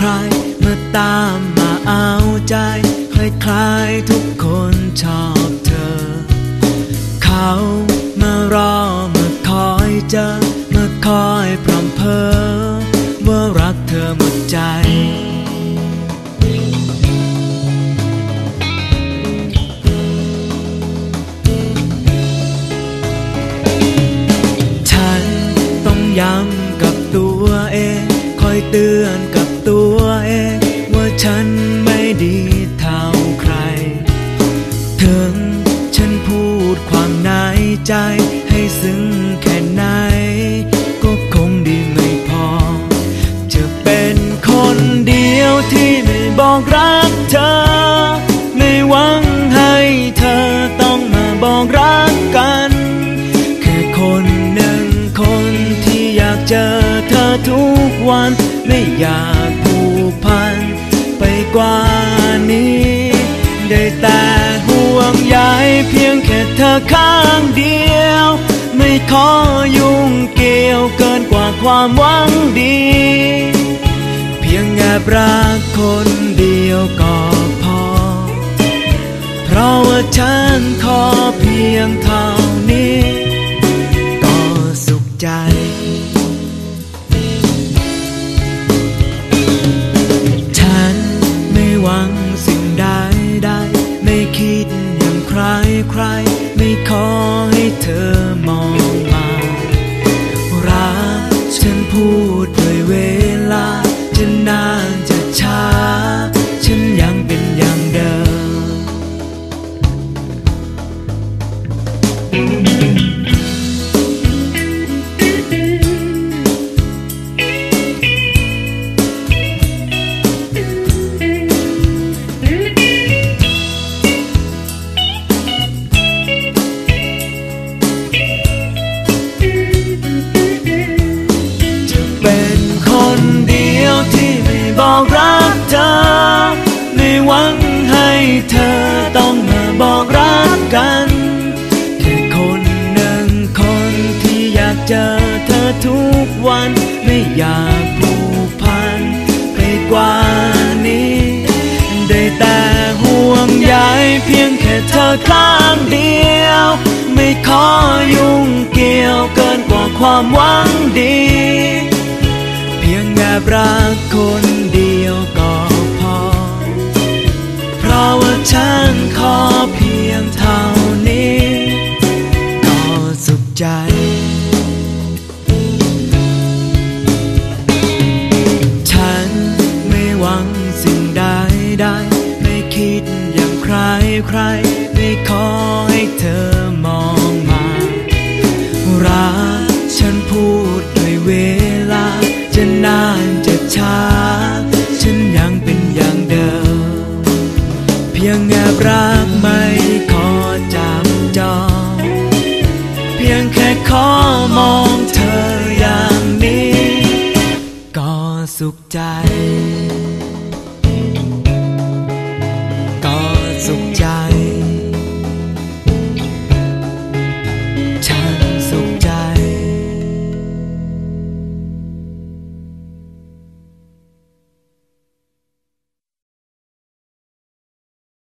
ใครเอาใจคล้ายๆทุกคนชอบเธอ เขามารอมาคอยเจอมาคอยพรำเพอว่ารักเธอหมดใจฉันต้องย้ำกับตัวเอง คอยเตือนกับ ดความในใจ ให้ซึ้งแค่ไหน ก็คงดีไม่พอ จะเป็นคนเดียวที่ไม่บอกรักเธอ ไม่หวังให้เธอต้องมาบอกรักกัน แค่คนหนึ่งคนที่อยากเจอเธอทุกวัน ไม่อยากผูกพัน ไปกว่านี้ ได้แต่ ความหวังดี เพียงแอบรักคนเดียวก็พอ เพราะว่าฉันขอเพียงเท่านี้ ก็สุขใจฉันไม่หวังสิ่งใดใดไม่คิดอย่างใครใครไม่ขอให้เธอ ความหวังดี เพียงแอบรักคนเดียวก็พอ เพราะว่าฉันขอเพียงเท่านี้ ก็สุขใจฉันไม่หวังสิ่งใดใดไม่คิดอย่างใครใครไม่ขอให้เธอ ยงแอบรักไม่ขอจับจอง เพียงแค่ขอมองเธออย่างนี้ ก็สุขใจ